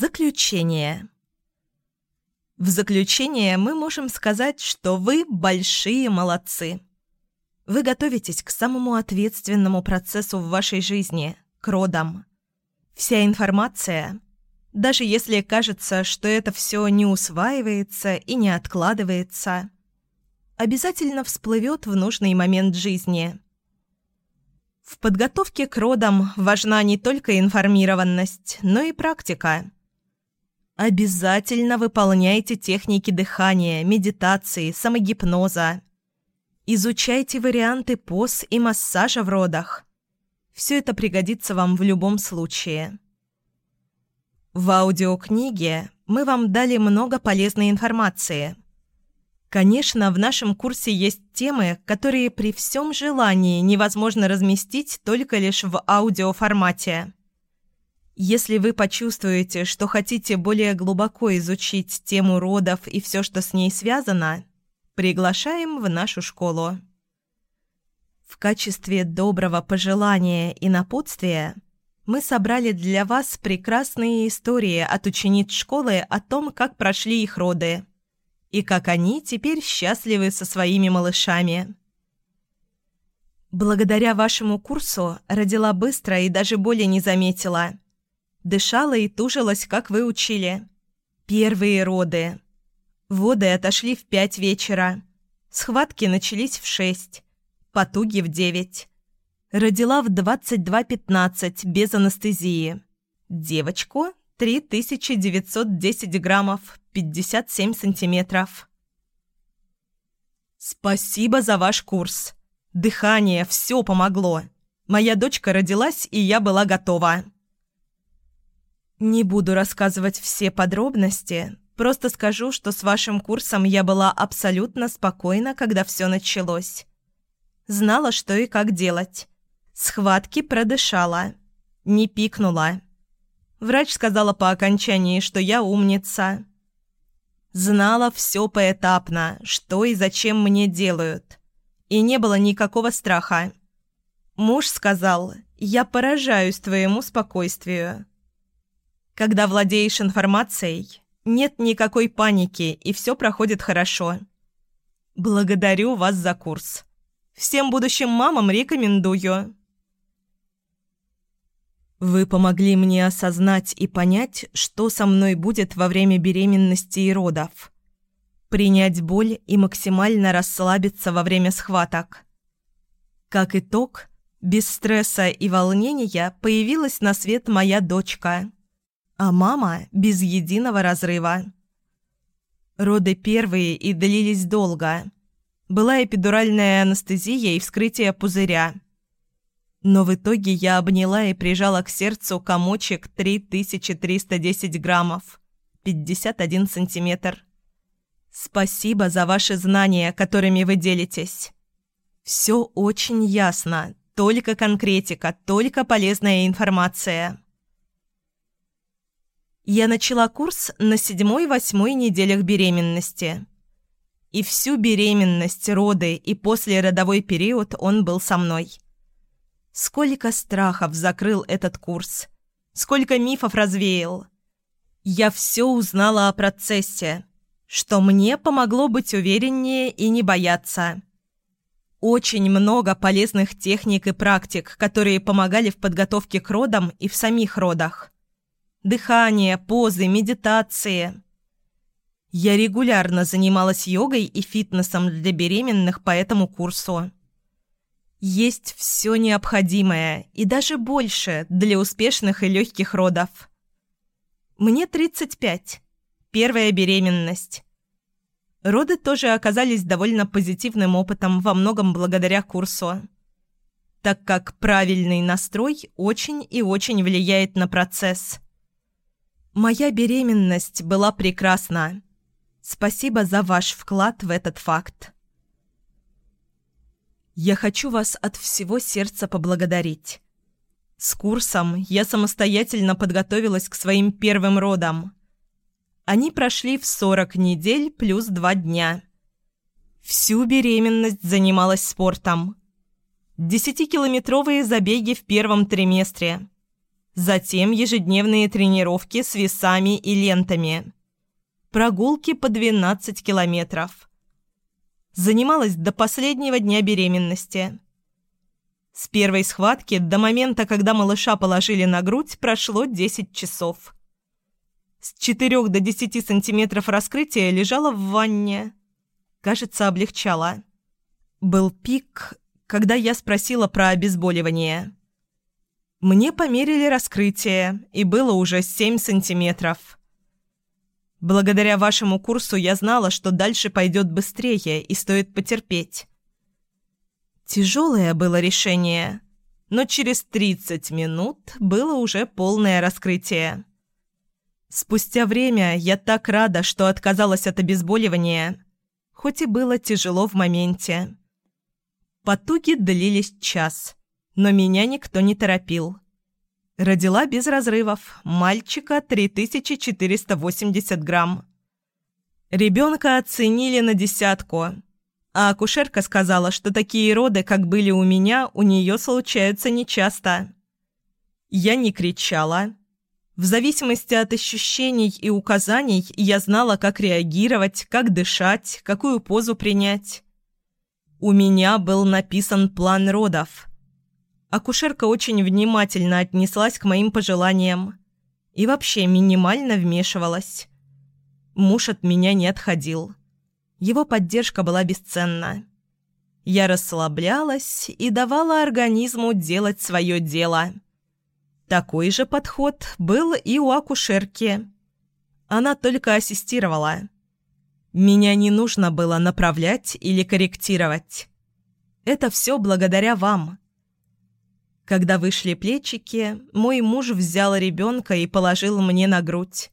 Заключение. В заключение мы можем сказать, что вы большие молодцы. Вы готовитесь к самому ответственному процессу в вашей жизни – к родам. Вся информация, даже если кажется, что это все не усваивается и не откладывается, обязательно всплывет в нужный момент жизни. В подготовке к родам важна не только информированность, но и практика. Обязательно выполняйте техники дыхания, медитации, самогипноза. Изучайте варианты поз и массажа в родах. Все это пригодится вам в любом случае. В аудиокниге мы вам дали много полезной информации. Конечно, в нашем курсе есть темы, которые при всем желании невозможно разместить только лишь в аудиоформате. Если вы почувствуете, что хотите более глубоко изучить тему родов и все, что с ней связано, приглашаем в нашу школу. В качестве доброго пожелания и напутствия мы собрали для вас прекрасные истории от учениц школы о том, как прошли их роды и как они теперь счастливы со своими малышами. Благодаря вашему курсу родила быстро и даже боли не заметила – Дышала и тужилась, как вы учили. Первые роды. Воды отошли в пять вечера. Схватки начались в шесть. Потуги в девять. Родила в 22.15 без анестезии. Девочку 3910 граммов, 57 сантиметров. Спасибо за ваш курс. Дыхание, все помогло. Моя дочка родилась, и я была готова. Не буду рассказывать все подробности, просто скажу, что с вашим курсом я была абсолютно спокойна, когда все началось. Знала, что и как делать. Схватки продышала. Не пикнула. Врач сказала по окончании, что я умница. Знала все поэтапно, что и зачем мне делают. И не было никакого страха. Муж сказал, я поражаюсь твоему спокойствию. Когда владеешь информацией, нет никакой паники, и все проходит хорошо. Благодарю вас за курс. Всем будущим мамам рекомендую. Вы помогли мне осознать и понять, что со мной будет во время беременности и родов. Принять боль и максимально расслабиться во время схваток. Как итог, без стресса и волнения появилась на свет моя дочка – а мама без единого разрыва. Роды первые и длились долго. Была эпидуральная анестезия и вскрытие пузыря. Но в итоге я обняла и прижала к сердцу комочек 3310 граммов, 51 сантиметр. Спасибо за ваши знания, которыми вы делитесь. Все очень ясно, только конкретика, только полезная информация. Я начала курс на седьмой-восьмой неделях беременности. И всю беременность, роды и послеродовой период он был со мной. Сколько страхов закрыл этот курс. Сколько мифов развеял. Я все узнала о процессе, что мне помогло быть увереннее и не бояться. Очень много полезных техник и практик, которые помогали в подготовке к родам и в самих родах дыхание, позы, медитации. Я регулярно занималась йогой и фитнесом для беременных по этому курсу. Есть все необходимое и даже больше для успешных и легких родов. Мне 35. Первая беременность. Роды тоже оказались довольно позитивным опытом во многом благодаря курсу, так как правильный настрой очень и очень влияет на процесс – Моя беременность была прекрасна. Спасибо за ваш вклад в этот факт. Я хочу вас от всего сердца поблагодарить. С курсом я самостоятельно подготовилась к своим первым родам. Они прошли в 40 недель плюс 2 дня. Всю беременность занималась спортом. Десятикилометровые забеги в первом триместре – Затем ежедневные тренировки с весами и лентами. Прогулки по 12 километров. Занималась до последнего дня беременности. С первой схватки до момента, когда малыша положили на грудь, прошло 10 часов. С 4 до 10 сантиметров раскрытия лежала в ванне. Кажется, облегчала. Был пик, когда я спросила про обезболивание. Мне померили раскрытие, и было уже 7 сантиметров. Благодаря вашему курсу я знала, что дальше пойдет быстрее и стоит потерпеть. Тяжелое было решение, но через 30 минут было уже полное раскрытие. Спустя время я так рада, что отказалась от обезболивания, хоть и было тяжело в моменте. Потуги длились час но меня никто не торопил. Родила без разрывов, мальчика 3480 грамм. Ребенка оценили на десятку, а акушерка сказала, что такие роды, как были у меня, у нее случаются нечасто. Я не кричала. В зависимости от ощущений и указаний я знала, как реагировать, как дышать, какую позу принять. У меня был написан план родов – Акушерка очень внимательно отнеслась к моим пожеланиям и вообще минимально вмешивалась. Муж от меня не отходил. Его поддержка была бесценна. Я расслаблялась и давала организму делать свое дело. Такой же подход был и у акушерки. Она только ассистировала. Меня не нужно было направлять или корректировать. Это все благодаря вам. Когда вышли плечики, мой муж взял ребенка и положил мне на грудь.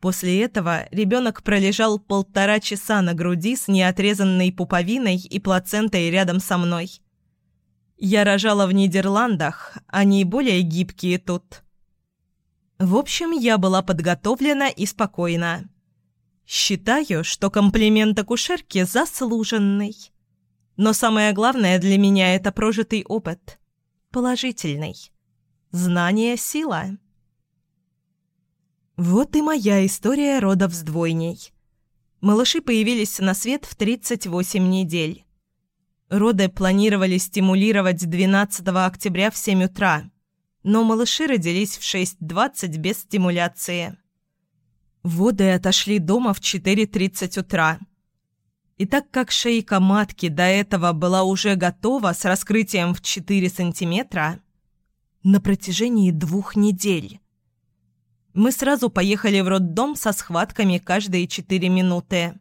После этого ребенок пролежал полтора часа на груди с неотрезанной пуповиной и плацентой рядом со мной. Я рожала в Нидерландах, они более гибкие тут. В общем, я была подготовлена и спокойна. Считаю, что комплимент акушерке заслуженный. Но самое главное для меня – это прожитый опыт – положительный. Знание – сила. Вот и моя история родов с двойней. Малыши появились на свет в 38 недель. Роды планировали стимулировать 12 октября в 7 утра, но малыши родились в 6.20 без стимуляции. Воды отошли дома в 4.30 утра – и так как шейка матки до этого была уже готова с раскрытием в 4 сантиметра, на протяжении двух недель. Мы сразу поехали в роддом со схватками каждые 4 минуты.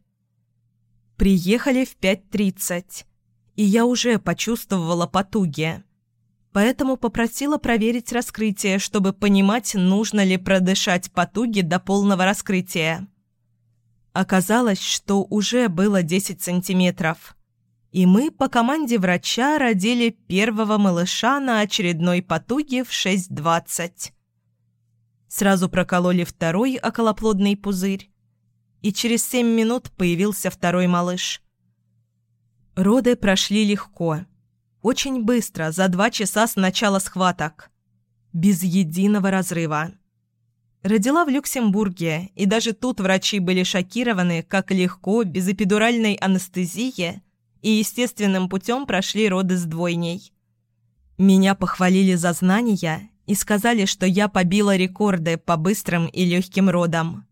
Приехали в 5.30, и я уже почувствовала потуги. Поэтому попросила проверить раскрытие, чтобы понимать, нужно ли продышать потуги до полного раскрытия. Оказалось, что уже было 10 сантиметров. И мы по команде врача родили первого малыша на очередной потуге в 6.20. Сразу прокололи второй околоплодный пузырь. И через 7 минут появился второй малыш. Роды прошли легко. Очень быстро, за два часа с начала схваток. Без единого разрыва. Родила в Люксембурге, и даже тут врачи были шокированы, как легко, без эпидуральной анестезии и естественным путем прошли роды с двойней. Меня похвалили за знания и сказали, что я побила рекорды по быстрым и легким родам.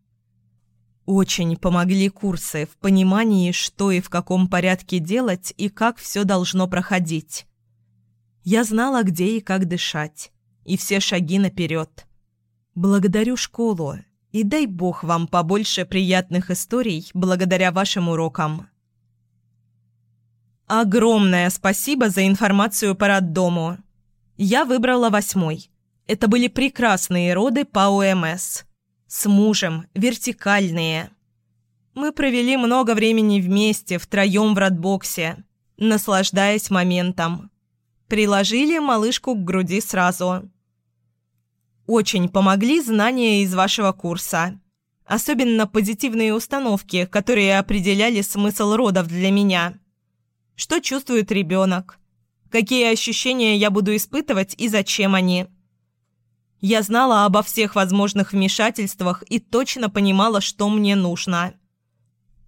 Очень помогли курсы в понимании, что и в каком порядке делать и как все должно проходить. Я знала, где и как дышать, и все шаги наперед. Благодарю школу, и дай бог вам побольше приятных историй благодаря вашим урокам. Огромное спасибо за информацию по роддому. Я выбрала восьмой. Это были прекрасные роды по ОМС. С мужем, вертикальные. Мы провели много времени вместе, втроем в родбоксе, наслаждаясь моментом. Приложили малышку к груди сразу. Очень помогли знания из вашего курса. Особенно позитивные установки, которые определяли смысл родов для меня. Что чувствует ребенок? Какие ощущения я буду испытывать и зачем они? Я знала обо всех возможных вмешательствах и точно понимала, что мне нужно.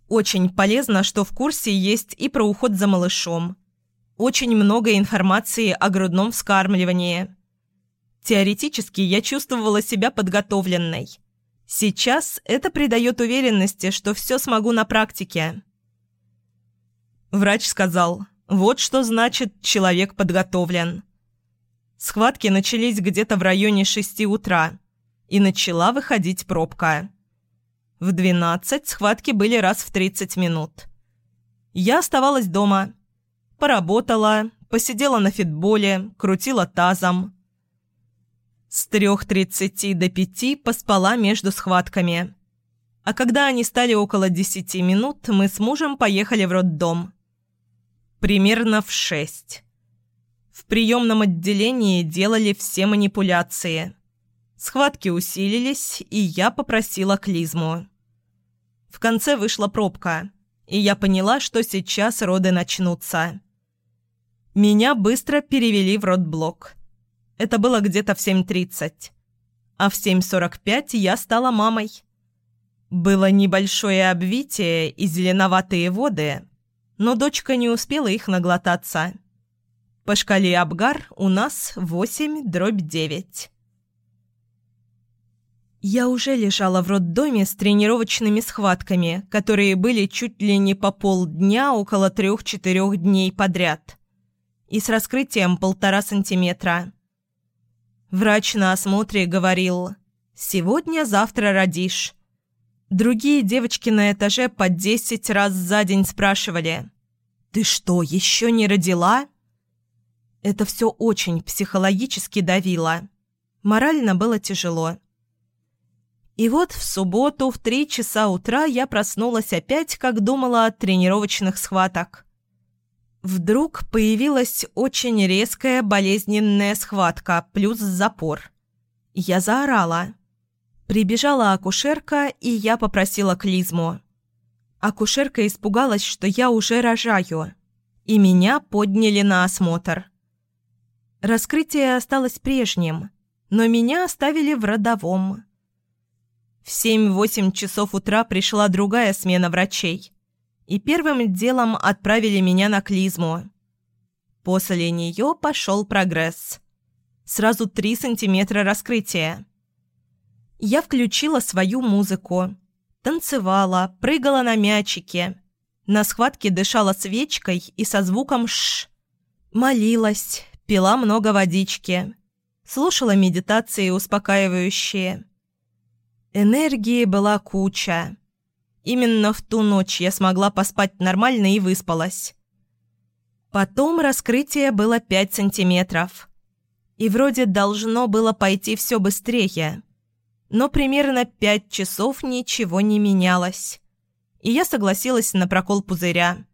Очень полезно, что в курсе есть и про уход за малышом. Очень много информации о грудном вскармливании. Теоретически я чувствовала себя подготовленной. Сейчас это придает уверенности, что все смогу на практике. Врач сказал, вот что значит «человек подготовлен». Схватки начались где-то в районе шести утра, и начала выходить пробка. В двенадцать схватки были раз в тридцать минут. Я оставалась дома. Поработала, посидела на фитболе, крутила тазом. С трех тридцати до пяти поспала между схватками. А когда они стали около десяти минут, мы с мужем поехали в роддом. Примерно в шесть. В приемном отделении делали все манипуляции. Схватки усилились, и я попросила клизму. В конце вышла пробка, и я поняла, что сейчас роды начнутся. Меня быстро перевели в родблок. Это было где-то в 7.30. А в 7.45 я стала мамой. Было небольшое обвитие и зеленоватые воды, но дочка не успела их наглотаться. По шкале Абгар у нас 8 дробь 9. Я уже лежала в роддоме с тренировочными схватками, которые были чуть ли не по полдня около трех-четырех дней подряд. И с раскрытием полтора сантиметра. Врач на осмотре говорил «Сегодня-завтра родишь». Другие девочки на этаже по десять раз за день спрашивали «Ты что, еще не родила?» Это все очень психологически давило. Морально было тяжело. И вот в субботу в три часа утра я проснулась опять, как думала от тренировочных схваток. Вдруг появилась очень резкая болезненная схватка плюс запор. Я заорала. Прибежала акушерка, и я попросила клизму. Акушерка испугалась, что я уже рожаю, и меня подняли на осмотр. Раскрытие осталось прежним, но меня оставили в родовом. В 7-8 часов утра пришла другая смена врачей, и первым делом отправили меня на клизму. После нее пошел прогресс. Сразу 3 сантиметра раскрытия. Я включила свою музыку, танцевала, прыгала на мячике, на схватке дышала свечкой и со звуком «ш». Молилась, пила много водички, слушала медитации успокаивающие. Энергии была куча. Именно в ту ночь я смогла поспать нормально и выспалась. Потом раскрытие было 5 сантиметров. И вроде должно было пойти все быстрее. Но примерно 5 часов ничего не менялось. И я согласилась на прокол пузыря.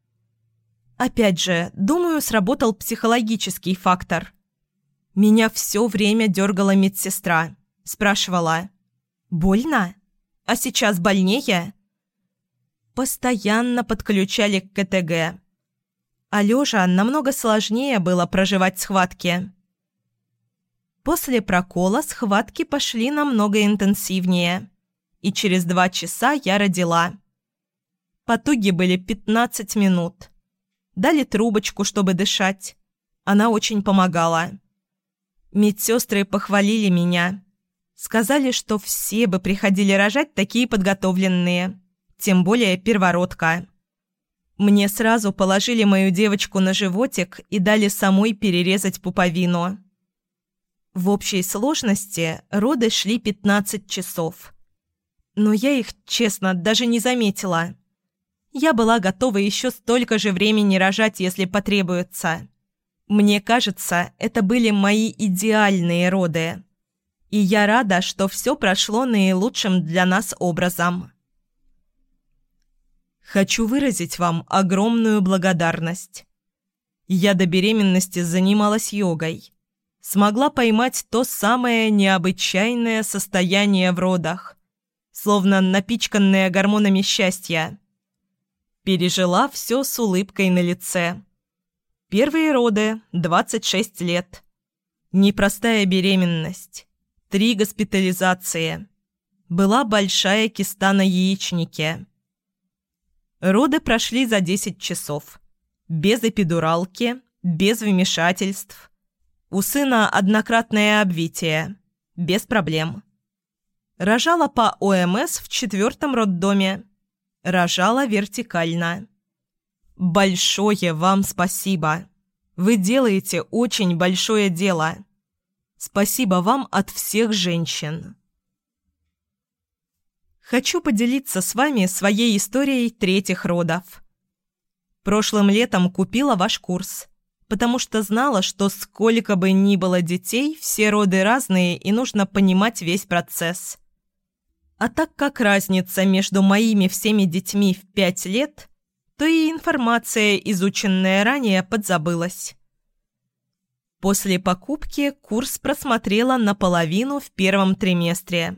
Опять же, думаю, сработал психологический фактор. Меня все время дергала медсестра. Спрашивала. «Больно? А сейчас больнее?» Постоянно подключали к КТГ. Алёша намного сложнее было проживать схватки. После прокола схватки пошли намного интенсивнее. И через два часа я родила. Потуги были 15 минут. Дали трубочку, чтобы дышать. Она очень помогала. Медсестры похвалили меня. Сказали, что все бы приходили рожать такие подготовленные. Тем более первородка. Мне сразу положили мою девочку на животик и дали самой перерезать пуповину. В общей сложности роды шли 15 часов. Но я их, честно, даже не заметила. Я была готова еще столько же времени рожать, если потребуется. Мне кажется, это были мои идеальные роды. И я рада, что все прошло наилучшим для нас образом. Хочу выразить вам огромную благодарность. Я до беременности занималась йогой. Смогла поймать то самое необычайное состояние в родах, словно напичканное гормонами счастья. Пережила все с улыбкой на лице. Первые роды, 26 лет. Непростая беременность. Три госпитализации. Была большая киста на яичнике. Роды прошли за 10 часов. Без эпидуралки, без вмешательств. У сына однократное обвитие. Без проблем. Рожала по ОМС в четвертом роддоме. Рожала вертикально. Большое вам спасибо. Вы делаете очень большое дело. Спасибо вам от всех женщин. Хочу поделиться с вами своей историей третьих родов. Прошлым летом купила ваш курс, потому что знала, что сколько бы ни было детей, все роды разные и нужно понимать весь процесс. А так как разница между моими всеми детьми в пять лет, то и информация, изученная ранее, подзабылась. После покупки курс просмотрела наполовину в первом триместре.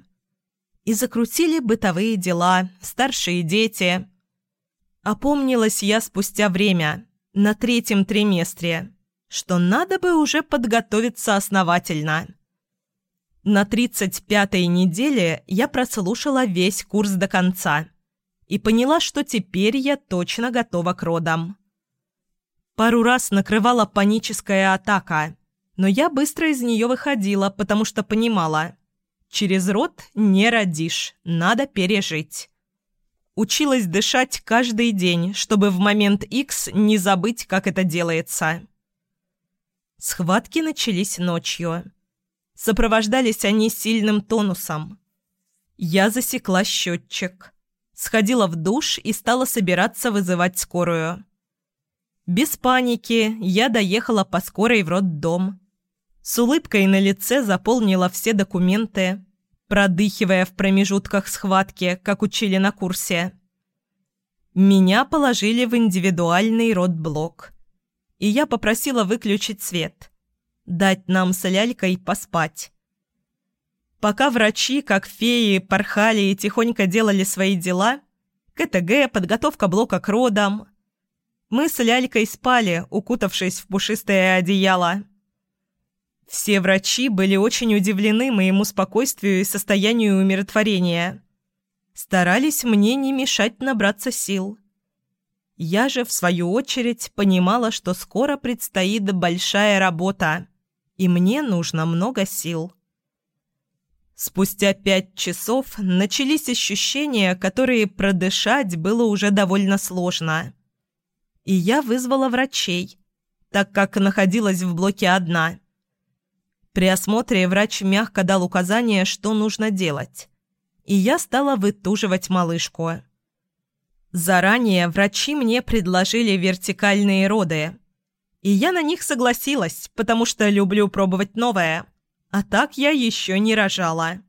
И закрутили бытовые дела, старшие дети. Опомнилась я спустя время, на третьем триместре, что надо бы уже подготовиться основательно. На 35-й неделе я прослушала весь курс до конца и поняла, что теперь я точно готова к родам. Пару раз накрывала паническая атака, но я быстро из нее выходила, потому что понимала – через рот не родишь, надо пережить. Училась дышать каждый день, чтобы в момент X не забыть, как это делается. Схватки начались ночью. Сопровождались они сильным тонусом. Я засекла счетчик. Сходила в душ и стала собираться вызывать скорую. Без паники я доехала по скорой в роддом. С улыбкой на лице заполнила все документы, продыхивая в промежутках схватки, как учили на курсе. Меня положили в индивидуальный родблок. И я попросила выключить свет – дать нам с лялькой поспать. Пока врачи, как феи, порхали и тихонько делали свои дела, КТГ, подготовка блока к родам, мы с лялькой спали, укутавшись в пушистое одеяло. Все врачи были очень удивлены моему спокойствию и состоянию умиротворения. Старались мне не мешать набраться сил. Я же, в свою очередь, понимала, что скоро предстоит большая работа и мне нужно много сил. Спустя пять часов начались ощущения, которые продышать было уже довольно сложно. И я вызвала врачей, так как находилась в блоке одна. При осмотре врач мягко дал указание, что нужно делать. И я стала вытуживать малышку. Заранее врачи мне предложили вертикальные роды – и я на них согласилась, потому что люблю пробовать новое. А так я еще не рожала.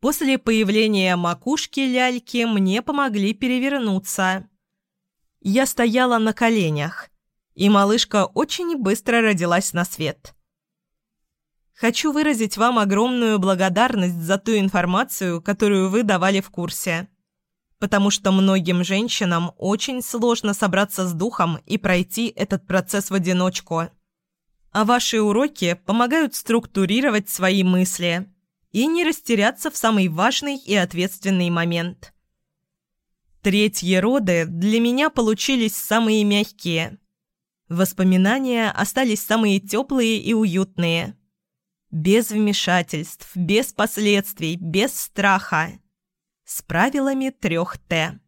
После появления макушки ляльки мне помогли перевернуться. Я стояла на коленях, и малышка очень быстро родилась на свет. Хочу выразить вам огромную благодарность за ту информацию, которую вы давали в курсе потому что многим женщинам очень сложно собраться с духом и пройти этот процесс в одиночку. А ваши уроки помогают структурировать свои мысли и не растеряться в самый важный и ответственный момент. Третьи роды для меня получились самые мягкие. Воспоминания остались самые теплые и уютные. Без вмешательств, без последствий, без страха с правилами трех Т.